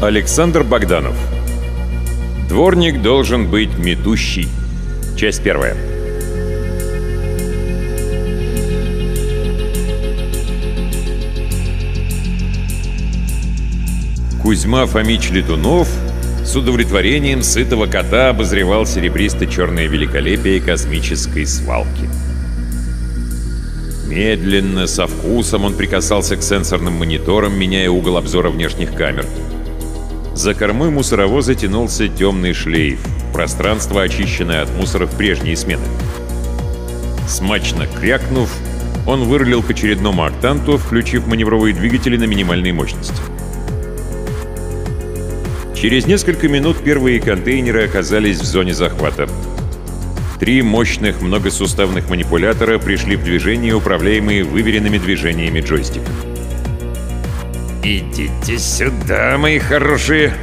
Александр Богданов Дворник должен быть метущий Часть первая Кузьма Фомич Летунов с удовлетворением сытого кота обозревал серебристо-черное великолепие космической свалки. Медленно, со вкусом он прикасался к сенсорным мониторам, меняя угол обзора внешних камер. За кормой мусоровоза тянулся темный шлейф, пространство, очищенное от мусора в прежние смены. Смачно крякнув, он вырулил к очередному октанту, включив маневровые двигатели на минимальной мощности. Через несколько минут первые контейнеры оказались в зоне захвата. Три мощных многосуставных манипулятора пришли в движение, управляемые выверенными движениями джойстика. «Идите сюда, мои хорошие!»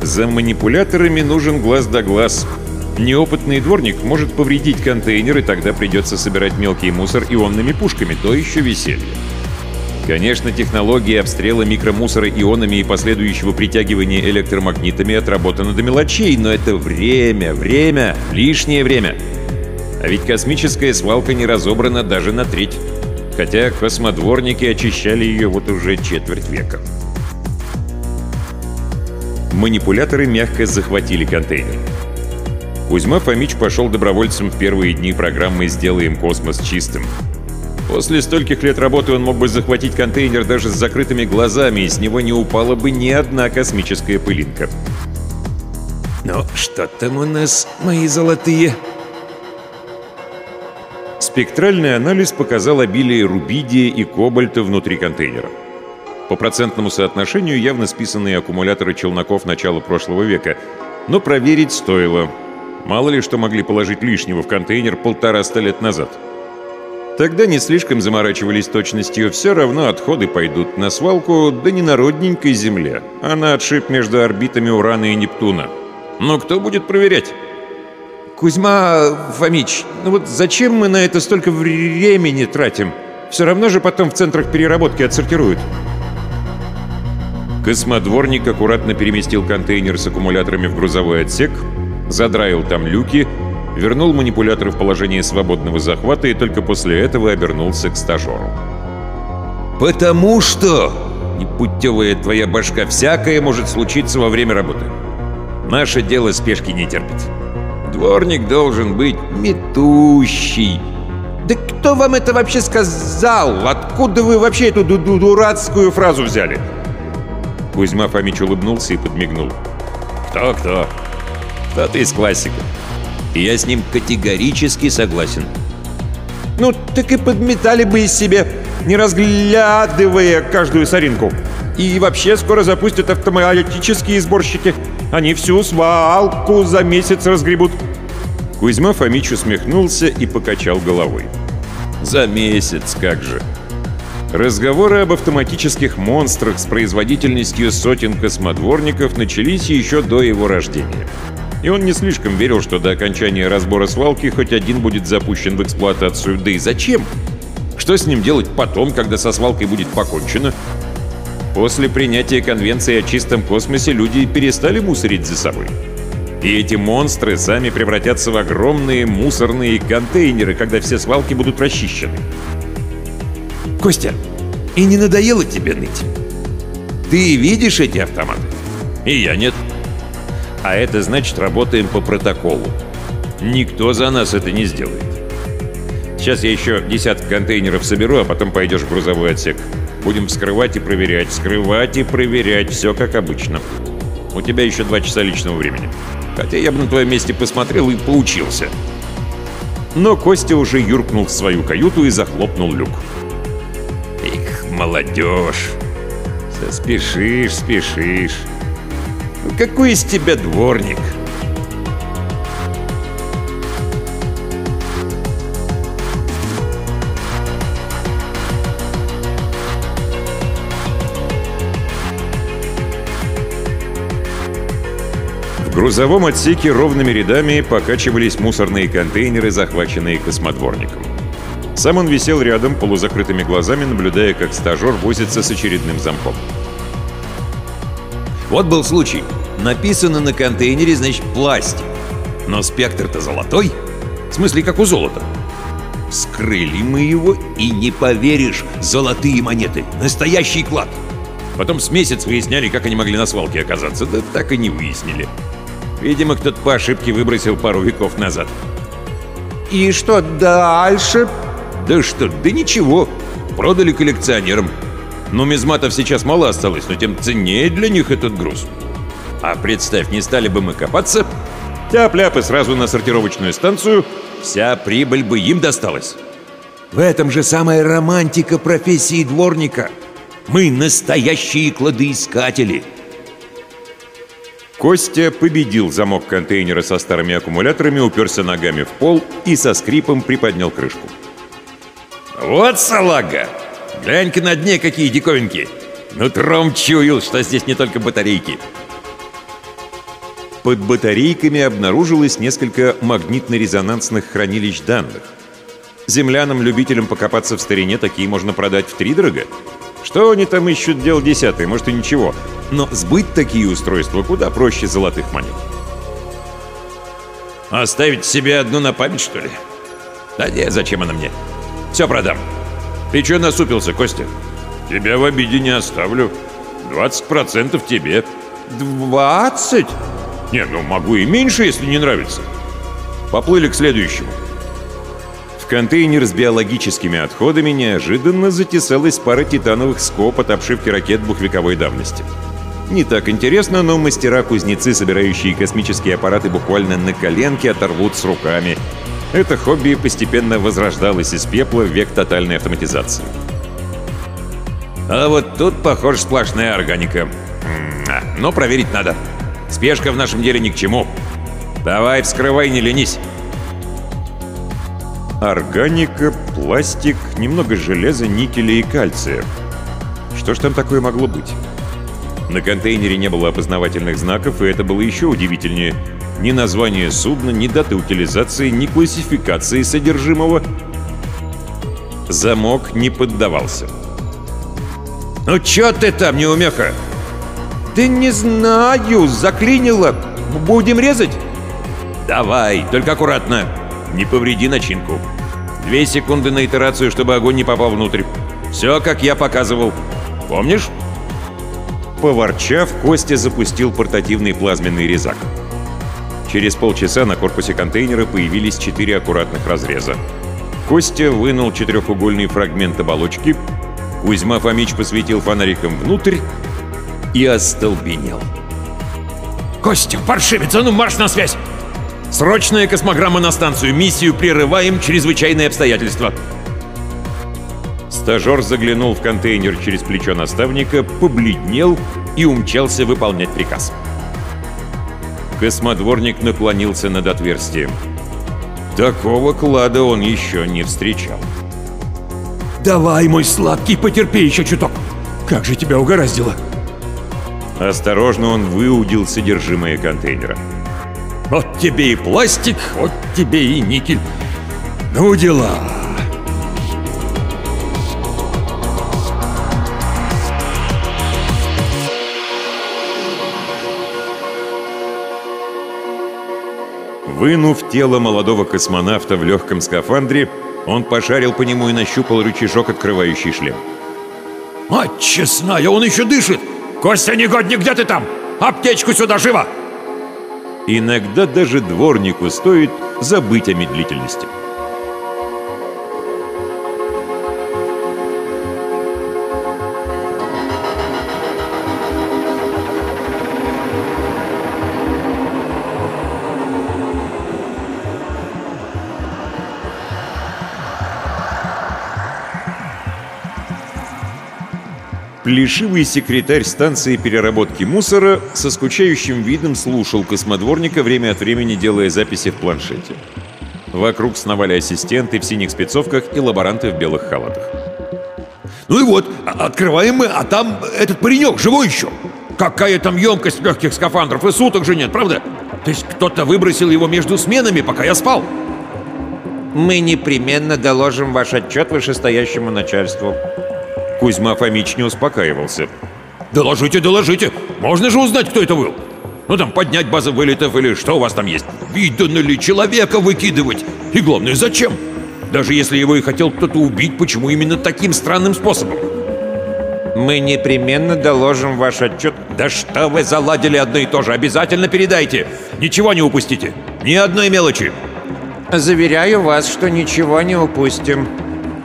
За манипуляторами нужен глаз да глаз. Неопытный дворник может повредить контейнер, и тогда придется собирать мелкий мусор ионными пушками, то еще веселье. Конечно, технология обстрела микромусора ионами и последующего притягивания электромагнитами отработана до мелочей, но это время, время, лишнее время. А ведь космическая свалка не разобрана даже на треть. Хотя космодворники очищали ее вот уже четверть века. Манипуляторы мягко захватили контейнер. Кузьма Фомич пошел добровольцем в первые дни программы «Сделаем космос чистым». После стольких лет работы он мог бы захватить контейнер даже с закрытыми глазами, и с него не упала бы ни одна космическая пылинка. «Ну, что там у нас, мои золотые?» Спектральный анализ показал обилие рубидия и кобальта внутри контейнера. По процентному соотношению явно списанные аккумуляторы челноков начала прошлого века, но проверить стоило. Мало ли что могли положить лишнего в контейнер полтораста лет назад. Тогда не слишком заморачивались точностью, все равно отходы пойдут на свалку, да не на родненькой Земле, а на отшиб между орбитами Урана и Нептуна. Но кто будет проверять? Кузьма Фомич, ну вот зачем мы на это столько времени тратим? Все равно же потом в центрах переработки отсортируют. Космодворник аккуратно переместил контейнер с аккумуляторами в грузовой отсек, задраил там люки вернул манипулятор в положение свободного захвата и только после этого обернулся к стажеру. «Потому что, непутевая твоя башка, всякое может случиться во время работы. Наше дело спешки не терпит. Дворник должен быть метущий». «Да кто вам это вообще сказал? Откуда вы вообще эту ду -ду дурацкую фразу взяли?» Кузьма Фомич улыбнулся и подмигнул. «Кто-кто? Кто-то из классиков и я с ним категорически согласен. Ну, так и подметали бы из себе, не разглядывая каждую соринку. И вообще скоро запустят автоматические сборщики. Они всю свалку за месяц разгребут. Кузьма Фомич усмехнулся и покачал головой. «За месяц, как же!» Разговоры об автоматических монстрах с производительностью сотен космодворников начались еще до его рождения и он не слишком верил, что до окончания разбора свалки хоть один будет запущен в эксплуатацию. Да и зачем? Что с ним делать потом, когда со свалкой будет покончено? После принятия конвенции о чистом космосе люди перестали мусорить за собой. И эти монстры сами превратятся в огромные мусорные контейнеры, когда все свалки будут расчищены. Костя, и не надоело тебе ныть? Ты видишь эти автоматы? И я нет. А это значит, работаем по протоколу. Никто за нас это не сделает. Сейчас я еще десяток контейнеров соберу, а потом пойдешь в грузовой отсек. Будем вскрывать и проверять, вскрывать и проверять, все как обычно. У тебя еще два часа личного времени. Хотя я бы на твоем месте посмотрел и поучился. Но Костя уже юркнул в свою каюту и захлопнул люк. Их, молодежь! Спешишь, спешишь. Какой из тебя дворник? Грузовом отсеке ровными рядами покачивались мусорные контейнеры, захваченные космодворником. Сам он висел рядом, полузакрытыми глазами, наблюдая, как стажер возится с очередным замком. Вот был случай. Написано на контейнере, значит, пластик. Но спектр-то золотой. В смысле, как у золота. Скрыли мы его, и не поверишь, золотые монеты. Настоящий клад. Потом с месяц выясняли, как они могли на свалке оказаться. Да так и не выяснили. Видимо, кто-то по ошибке выбросил пару веков назад. «И что дальше?» «Да что, да ничего. Продали коллекционерам. Нумизматов сейчас мало осталось, но тем ценнее для них этот груз. А представь, не стали бы мы копаться, тяп-ляп и сразу на сортировочную станцию, вся прибыль бы им досталась. В этом же самая романтика профессии дворника. Мы настоящие кладоискатели. Костя победил замок контейнера со старыми аккумуляторами, уперся ногами в пол и со скрипом приподнял крышку. «Вот салага! Глянь-ка на дне какие диковинки! Нутром чуял, что здесь не только батарейки!» Под батарейками обнаружилось несколько магнитно-резонансных хранилищ данных. Землянам-любителям покопаться в старине такие можно продать в три дорого. Что они там ищут дел десятый, может и ничего. Но сбыть такие устройства куда проще золотых монет. Оставить себе одну на память, что ли? Да нет, зачем она мне? Все продам. Ты что насупился, Костя? Тебя в обиде не оставлю. 20% тебе. 20? Не, ну могу и меньше, если не нравится. Поплыли к следующему. Контейнер с биологическими отходами неожиданно затесалась пара титановых скоб от обшивки ракет двухвековой давности. Не так интересно, но мастера-кузнецы, собирающие космические аппараты буквально на коленке, оторвут с руками – это хобби постепенно возрождалось из пепла в век тотальной автоматизации. А вот тут, похоже, сплошная органика. Но проверить надо. Спешка в нашем деле ни к чему. Давай, вскрывай, не ленись. Органика, пластик, немного железа, никеля и кальция. Что ж там такое могло быть? На контейнере не было опознавательных знаков, и это было еще удивительнее — ни название судна, ни даты утилизации, ни классификации содержимого. Замок не поддавался. «Ну чё ты там, неумеха?» «Да не знаю, заклинило. Будем резать?» «Давай, только аккуратно. Не повреди начинку. Две секунды на итерацию, чтобы огонь не попал внутрь. Все, как я показывал. Помнишь?» Поворчав, Костя запустил портативный плазменный резак. Через полчаса на корпусе контейнера появились четыре аккуратных разреза. Костя вынул четырехугольный фрагмент оболочки, Кузьма Фомич посветил фонариком внутрь и остолбенел. «Костя, паршивец, а ну марш на связь! Срочная космограмма на станцию, миссию прерываем, чрезвычайные обстоятельства!» Стажер заглянул в контейнер через плечо наставника, побледнел и умчался выполнять приказ. Космодворник наклонился над отверстием. Такого клада он еще не встречал. «Давай, мой сладкий, потерпи еще чуток! Как же тебя угораздило!» Осторожно он выудил содержимое контейнера. «Вот тебе и пластик, вот тебе и никель! Ну дела!» Вынув тело молодого космонавта в легком скафандре, он пошарил по нему и нащупал рычажок, открывающий шлем. «Мать честная, он еще дышит! Костя, негодник, где ты там? Аптечку сюда, живо!» Иногда даже дворнику стоит забыть о медлительности. Плешивый секретарь станции переработки мусора со скучающим видом слушал космодворника, время от времени делая записи в планшете. Вокруг сновали ассистенты в синих спецовках и лаборанты в белых халатах. «Ну и вот, а, открываем мы, а там этот паренек живой еще! Какая там емкость легких скафандров, и суток же нет, правда? То есть кто-то выбросил его между сменами, пока я спал?» «Мы непременно доложим ваш отчет вышестоящему начальству», Кузьма Фомич не успокаивался. Доложите, доложите. Можно же узнать, кто это был. Ну там поднять базы вылетов или что у вас там есть. Видно ли человека выкидывать? И главное, зачем? Даже если его и хотел кто-то убить, почему именно таким странным способом? Мы непременно доложим ваш отчет. Да что вы заладили одно и то же? Обязательно передайте. Ничего не упустите. Ни одной мелочи. Заверяю вас, что ничего не упустим.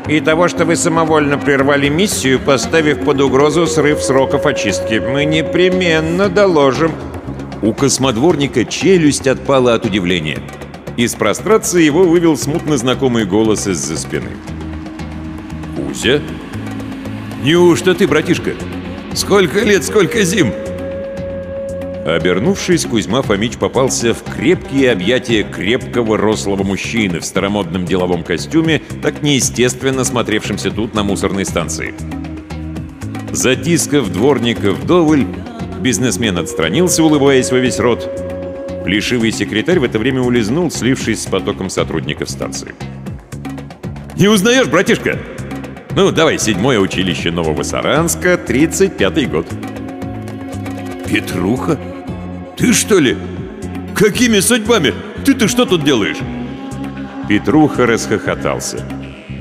И того, что вы самовольно прервали миссию, поставив под угрозу срыв сроков очистки. Мы непременно доложим. У космодворника челюсть отпала от удивления. Из прострации его вывел смутно знакомый голос из-за спины. «Кузя? Неужто ты, братишка? Сколько лет, сколько зим?» Обернувшись, Кузьма Фомич попался в крепкие объятия крепкого рослого мужчины в старомодном деловом костюме, так неестественно смотревшимся тут на мусорной станции. Затискав дворника вдоволь, бизнесмен отстранился, улыбаясь во весь рот. Плешивый секретарь в это время улизнул, слившись с потоком сотрудников станции. «Не узнаешь, братишка?» «Ну, давай, седьмое училище Нового Саранска, 35-й год». «Петруха? Ты что ли? Какими судьбами? Ты-то что тут делаешь?» Петруха расхохотался.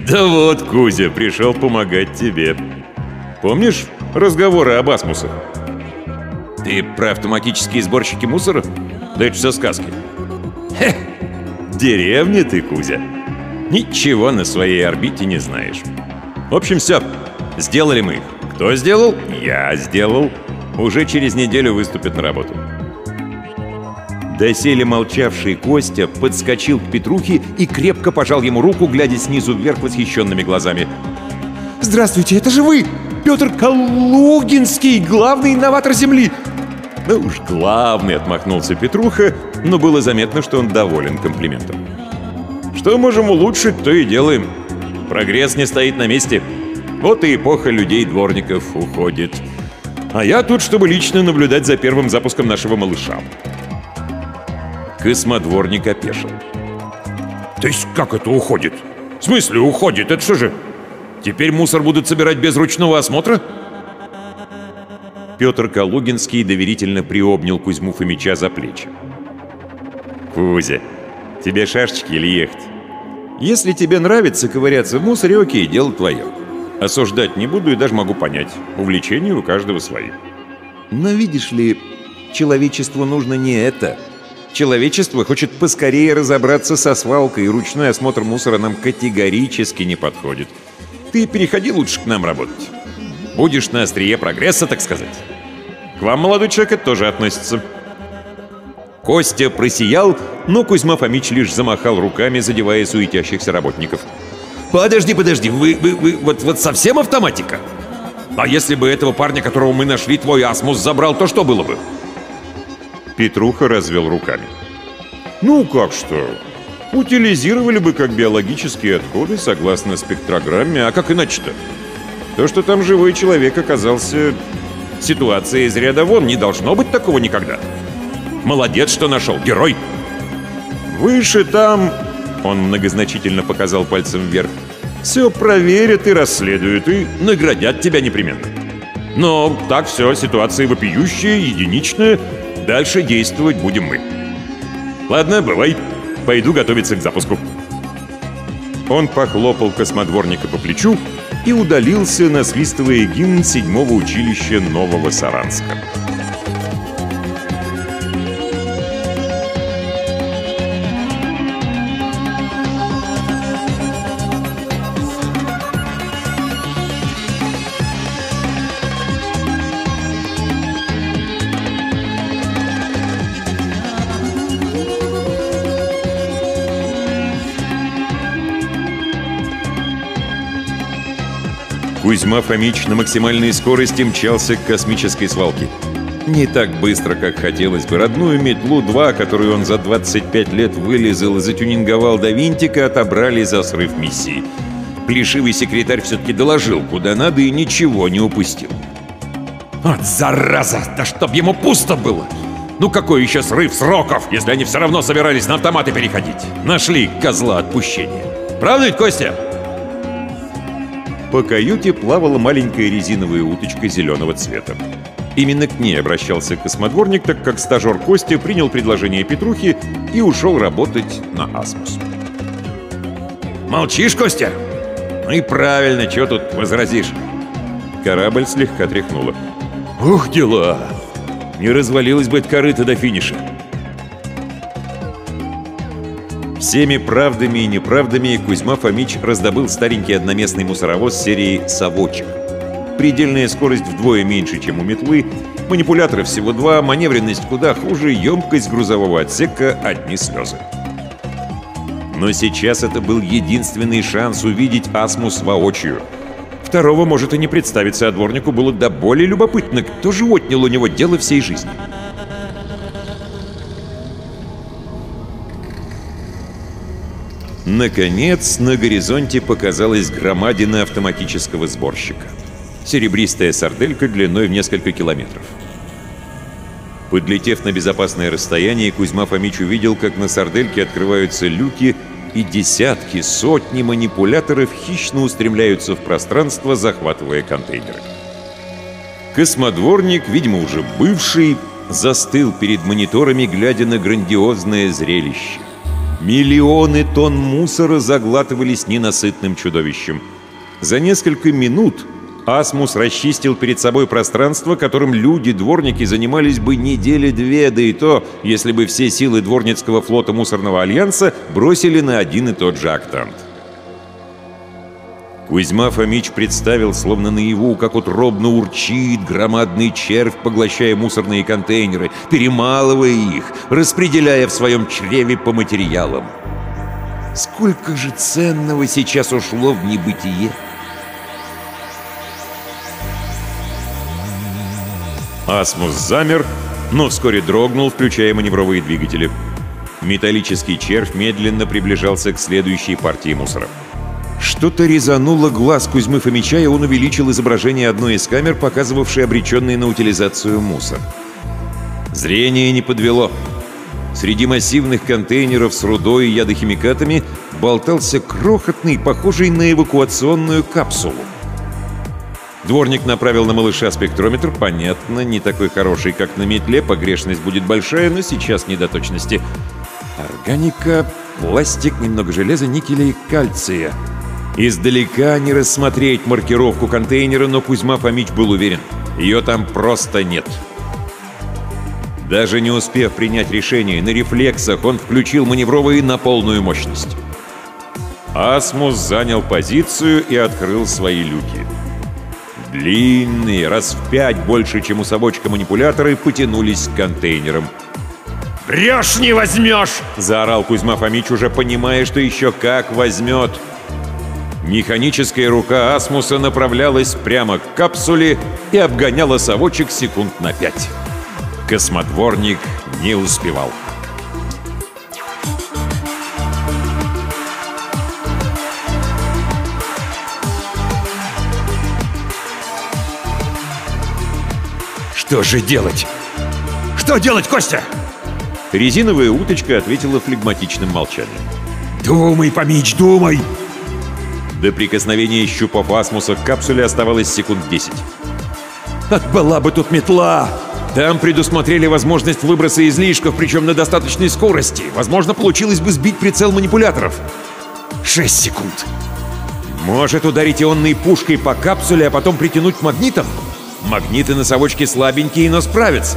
«Да вот, Кузя, пришел помогать тебе. Помнишь разговоры об асмусах?» Ты про автоматические сборщики мусора? Да это все сказки. Хе, деревня ты, Кузя. Ничего на своей орбите не знаешь. В общем, все. Сделали мы их. Кто сделал? Я сделал. Уже через неделю выступит на работу. Доселе молчавший Костя подскочил к Петрухе и крепко пожал ему руку, глядя снизу вверх восхищенными глазами. «Здравствуйте, это же вы! Петр Калугинский, главный инноватор Земли! «Ну уж главный», — отмахнулся Петруха, но было заметно, что он доволен комплиментом. «Что можем улучшить, то и делаем. Прогресс не стоит на месте. Вот и эпоха людей-дворников уходит. А я тут, чтобы лично наблюдать за первым запуском нашего малыша». Космодворник опешил. «То есть как это уходит? В смысле уходит? Это что же? Теперь мусор будут собирать без ручного осмотра?» Петр Калугинский доверительно приобнял Кузьму Фомича за плечи. «Кузя, тебе шашечки или ехать? Если тебе нравится ковыряться в мусоре, окей, дело твое. Осуждать не буду и даже могу понять. Увлечения у каждого свои. Но видишь ли, человечеству нужно не это. Человечество хочет поскорее разобраться со свалкой, и ручной осмотр мусора нам категорически не подходит. Ты переходи лучше к нам работать. Будешь на острие прогресса, так сказать. К вам, молодой человек, это тоже относится. Костя просиял, но Кузьма Фомич лишь замахал руками, задевая суетящихся работников. «Подожди, подожди, вы, вы, вы вот, вот совсем автоматика? А если бы этого парня, которого мы нашли, твой асмус забрал, то что было бы?» Петруха развел руками. «Ну, как что? Утилизировали бы как биологические отходы согласно спектрограмме, а как иначе-то? То, что там живой человек оказался... Ситуация из ряда вон, не должно быть такого никогда. Молодец, что нашел, герой. Выше там... Он многозначительно показал пальцем вверх. Все проверят и расследуют, и наградят тебя непременно. Но так все, ситуация вопиющая, единичная. Дальше действовать будем мы. Ладно, бывай. Пойду готовиться к запуску. Он похлопал космодворника по плечу и удалился, насвистывая гимн седьмого училища Нового Саранска. Кузьма Фомич на максимальной скорости мчался к космической свалке. Не так быстро, как хотелось бы. Родную метлу-2, которую он за 25 лет вылезал и затюнинговал до винтика, отобрали за срыв миссии. Плешивый секретарь все-таки доложил, куда надо, и ничего не упустил. «Вот зараза! Да чтоб ему пусто было! Ну какой еще срыв сроков, если они все равно собирались на автоматы переходить? Нашли козла отпущения. Правда ведь, Костя?» По каюте плавала маленькая резиновая уточка зеленого цвета. Именно к ней обращался космодворник, так как стажер Костя принял предложение Петрухи и ушел работать на Асмус. Молчишь, Костя? Ну и правильно, что тут возразишь? Корабль слегка тряхнуло. Ух, дела! Не развалилась бы эта корыта до финиша. Всеми правдами и неправдами Кузьма Фомич раздобыл старенький одноместный мусоровоз серии «Совочек». Предельная скорость вдвое меньше, чем у метлы, манипуляторы всего два, маневренность куда хуже, емкость грузового отсека — одни слезы. Но сейчас это был единственный шанс увидеть Асмус воочию. Второго может и не представиться, а дворнику было до более любопытно, кто же отнял у него дело всей жизни. Наконец, на горизонте показалась громадина автоматического сборщика. Серебристая сарделька длиной в несколько километров. Подлетев на безопасное расстояние, Кузьма Фомич увидел, как на сардельке открываются люки, и десятки, сотни манипуляторов хищно устремляются в пространство, захватывая контейнеры. Космодворник, видимо, уже бывший, застыл перед мониторами, глядя на грандиозное зрелище. Миллионы тонн мусора заглатывались ненасытным чудовищем. За несколько минут Асмус расчистил перед собой пространство, которым люди-дворники занимались бы недели две, да и то, если бы все силы дворницкого флота Мусорного Альянса бросили на один и тот же октант. Кузьма Фомич представил, словно наяву, как утробно урчит громадный червь, поглощая мусорные контейнеры, перемалывая их, распределяя в своем чреве по материалам. Сколько же ценного сейчас ушло в небытие! Асмус замер, но вскоре дрогнул, включая маневровые двигатели. Металлический червь медленно приближался к следующей партии мусора. Что-то резануло глаз Кузьмы Фомича, и он увеличил изображение одной из камер, показывавшей обреченный на утилизацию мусор. Зрение не подвело. Среди массивных контейнеров с рудой и ядохимикатами болтался крохотный, похожий на эвакуационную капсулу. Дворник направил на малыша спектрометр. Понятно, не такой хороший, как на метле. Погрешность будет большая, но сейчас не до точности. Органика, пластик, немного железа, никеля и кальция. Издалека не рассмотреть маркировку контейнера, но Кузьма Фомич был уверен. Ее там просто нет. Даже не успев принять решение, на рефлексах он включил маневровые на полную мощность. Асмус занял позицию и открыл свои люки. Длинные, раз в пять больше, чем у совочка манипуляторы, потянулись к контейнерам. «Врешь, не возьмешь!» — заорал Кузьма Фомич, уже понимая, что еще как возьмет. Механическая рука Асмуса направлялась прямо к капсуле и обгоняла совочек секунд на пять. Космодворник не успевал. Что же делать? Что делать, Костя? Резиновая уточка ответила флегматичным молчанием. Думай, Помич, думай! До прикосновения щупов Асмуса к капсуле оставалось секунд 10. Ах, была бы тут метла! Там предусмотрели возможность выброса излишков, причем на достаточной скорости. Возможно, получилось бы сбить прицел манипуляторов. 6 секунд. Может ударить ионной пушкой по капсуле, а потом притянуть магнитом? Магниты на совочке слабенькие, но справятся.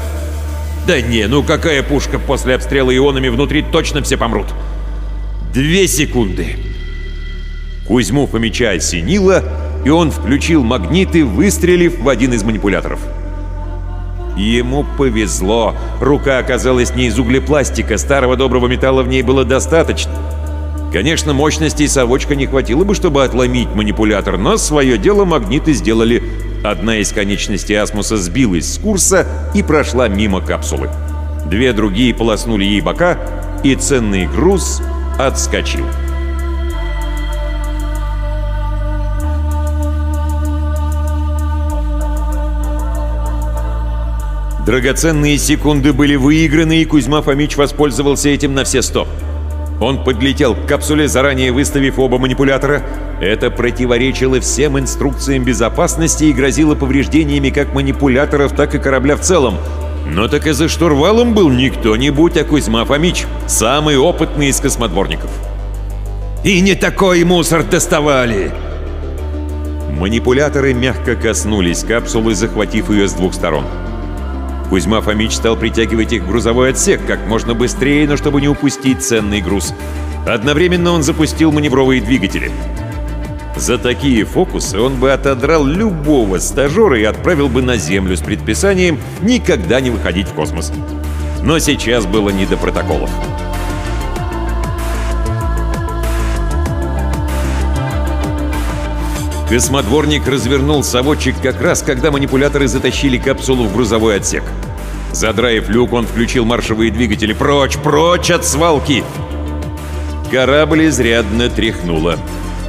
Да не, ну какая пушка после обстрела ионами внутри точно все помрут. Две секунды. Кузьму Фомича осенило, и он включил магниты, выстрелив в один из манипуляторов. Ему повезло. Рука оказалась не из углепластика, старого доброго металла в ней было достаточно. Конечно, мощностей совочка не хватило бы, чтобы отломить манипулятор, но свое дело магниты сделали. Одна из конечностей Асмуса сбилась с курса и прошла мимо капсулы. Две другие полоснули ей бока, и ценный груз отскочил. Драгоценные секунды были выиграны, и Кузьма Фомич воспользовался этим на все сто. Он подлетел к капсуле, заранее выставив оба манипулятора. Это противоречило всем инструкциям безопасности и грозило повреждениями как манипуляторов, так и корабля в целом. Но так и за штурвалом был не кто-нибудь, а Кузьма Фомич, самый опытный из космодворников. И не такой мусор доставали! Манипуляторы мягко коснулись капсулы, захватив ее с двух сторон. Кузьма Фомич стал притягивать их в грузовой отсек как можно быстрее, но чтобы не упустить ценный груз. Одновременно он запустил маневровые двигатели. За такие фокусы он бы отодрал любого стажера и отправил бы на Землю с предписанием никогда не выходить в космос. Но сейчас было не до протоколов. Космодворник развернул соводчик как раз, когда манипуляторы затащили капсулу в грузовой отсек. Задраив люк, он включил маршевые двигатели. «Прочь, прочь от свалки!» Корабль изрядно тряхнуло.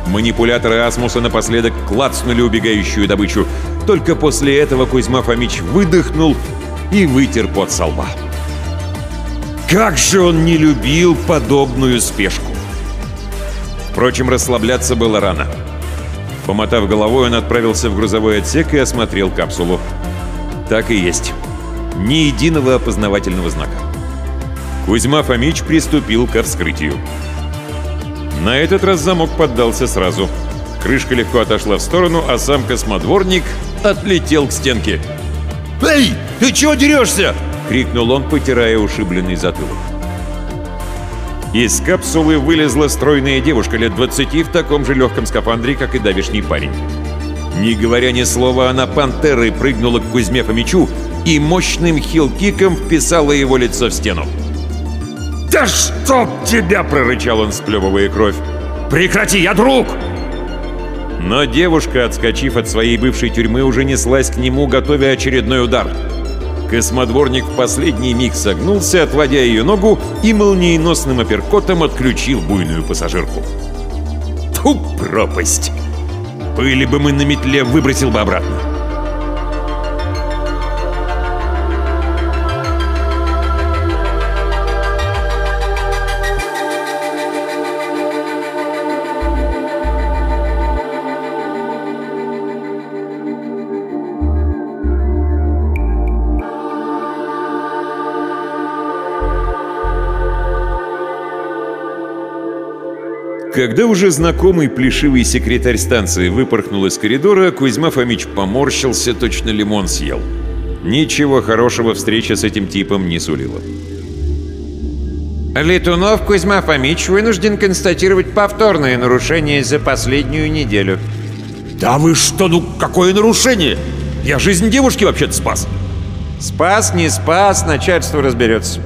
Манипуляторы Асмуса напоследок клацнули убегающую добычу. Только после этого Кузьма Фомич выдохнул и вытер пот со лба. Как же он не любил подобную спешку! Впрочем, расслабляться было рано. Помотав головой, он отправился в грузовой отсек и осмотрел капсулу. Так и есть. Ни единого опознавательного знака. Кузьма Фомич приступил ко вскрытию. На этот раз замок поддался сразу. Крышка легко отошла в сторону, а сам космодворник отлетел к стенке. «Эй, ты чего дерешься?» — крикнул он, потирая ушибленный затылок. Из капсулы вылезла стройная девушка лет 20 в таком же легком скафандре, как и давишний парень. Не говоря ни слова, она пантерой прыгнула к Кузьме Фомичу и мощным хил-киком вписала его лицо в стену. «Да чтоб тебя!» — прорычал он, сплевывая кровь. «Прекрати, я друг!» Но девушка, отскочив от своей бывшей тюрьмы, уже неслась к нему, готовя очередной удар. Космодворник в последний миг согнулся, отводя ее ногу, и молниеносным апперкотом отключил буйную пассажирку. Ту пропасть! Были бы мы на метле, выбросил бы обратно. Когда уже знакомый плешивый секретарь станции выпорхнул из коридора, Кузьма Фомич поморщился, точно лимон съел. Ничего хорошего встреча с этим типом не сулила. Летунов Кузьма Фомич вынужден констатировать повторное нарушение за последнюю неделю. «Да вы что, ну какое нарушение? Я жизнь девушки вообще-то спас!» Спас, не спас, начальство разберется.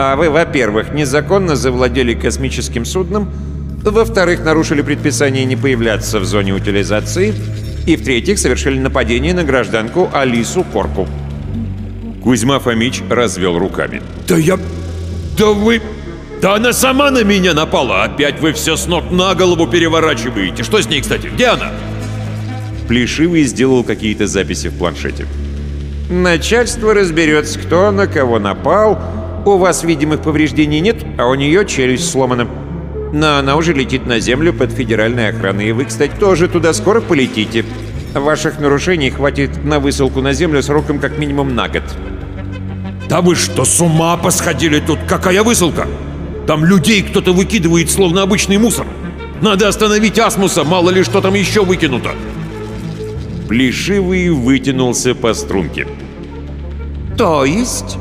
А вы, во-первых, незаконно завладели космическим судном, во-вторых, нарушили предписание не появляться в зоне утилизации, и в-третьих, совершили нападение на гражданку Алису Корку. Кузьма Фомич развел руками. «Да я... Да вы... Да она сама на меня напала! Опять вы все с ног на голову переворачиваете! Что с ней, кстати? Где она?» Плешивый сделал какие-то записи в планшете. Начальство разберется, кто на кого напал. У вас видимых повреждений нет, а у нее челюсть сломана. Но она уже летит на Землю под федеральной охраной, и вы, кстати, тоже туда скоро полетите. Ваших нарушений хватит на высылку на Землю сроком как минимум на год. Да вы что, с ума посходили тут? Какая высылка? Там людей кто-то выкидывает, словно обычный мусор. Надо остановить Асмуса, мало ли что там еще выкинуто. Плешивый вытянулся по струнке. То есть...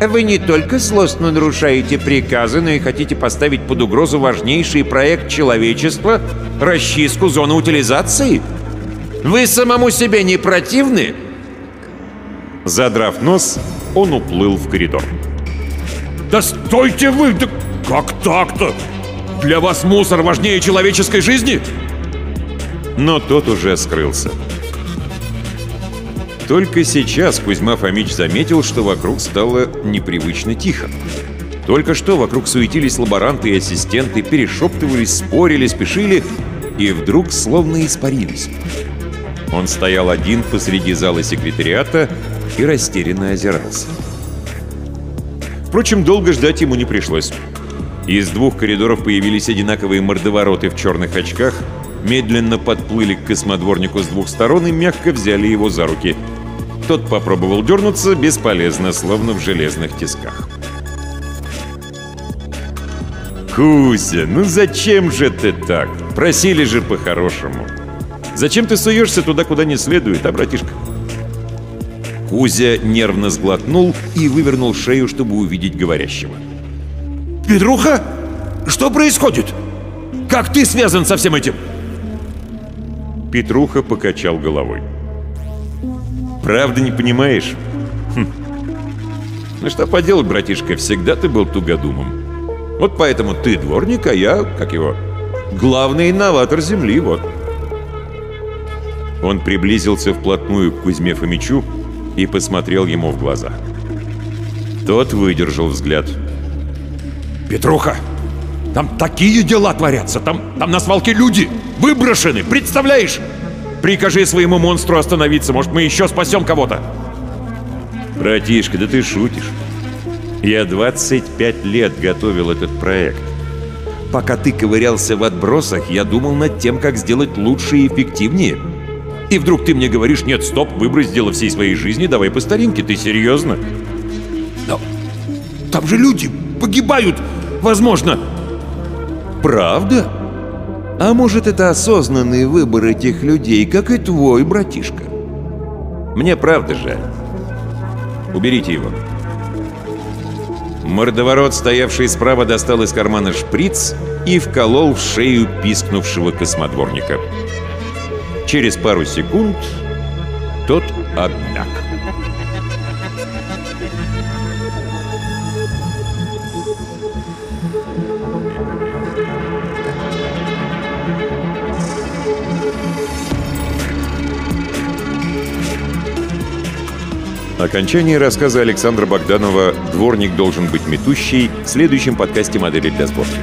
Вы не только злостно нарушаете приказы, но и хотите поставить под угрозу важнейший проект человечества — расчистку зоны утилизации? Вы самому себе не противны? Задрав нос, он уплыл в коридор. Да стойте вы! Да как так-то? Для вас мусор важнее человеческой жизни? Но тот уже скрылся. Только сейчас Кузьма Фомич заметил, что вокруг стало непривычно тихо. Только что вокруг суетились лаборанты и ассистенты, перешептывались, спорили, спешили, и вдруг словно испарились. Он стоял один посреди зала секретариата и растерянно озирался. Впрочем, долго ждать ему не пришлось. Из двух коридоров появились одинаковые мордовороты в черных очках, медленно подплыли к космодворнику с двух сторон и мягко взяли его за руки. Тот попробовал дернуться, бесполезно, словно в железных тисках. «Кузя, ну зачем же ты так? Просили же по-хорошему. Зачем ты суешься туда, куда не следует, а, братишка?» Кузя нервно сглотнул и вывернул шею, чтобы увидеть говорящего. «Петруха? Что происходит? Как ты связан со всем этим?» Петруха покачал головой. «Правда не понимаешь? Хм. Ну что поделать, братишка, всегда ты был тугодумом. Вот поэтому ты дворник, а я, как его, главный инноватор Земли, вот». Он приблизился вплотную к Кузьме Фомичу и посмотрел ему в глаза. Тот выдержал взгляд. «Петруха, там такие дела творятся, там, там на свалке люди выброшены, представляешь? Прикажи своему монстру остановиться, может, мы еще спасем кого-то!» «Братишка, да ты шутишь. Я 25 лет готовил этот проект. Пока ты ковырялся в отбросах, я думал над тем, как сделать лучше и эффективнее. И вдруг ты мне говоришь, нет, стоп, выбрось дело всей своей жизни, давай по старинке, ты серьезно? Но там же люди погибают, возможно. Правда? А может, это осознанный выбор этих людей, как и твой, братишка? Мне правда жаль. Уберите его. Мордоворот, стоявший справа, достал из кармана шприц и вколол в шею пискнувшего космодворника. Через пару секунд тот обмяк. Окончание рассказа Александра Богданова «Дворник должен быть метущий» в следующем подкасте «Модели для сборки».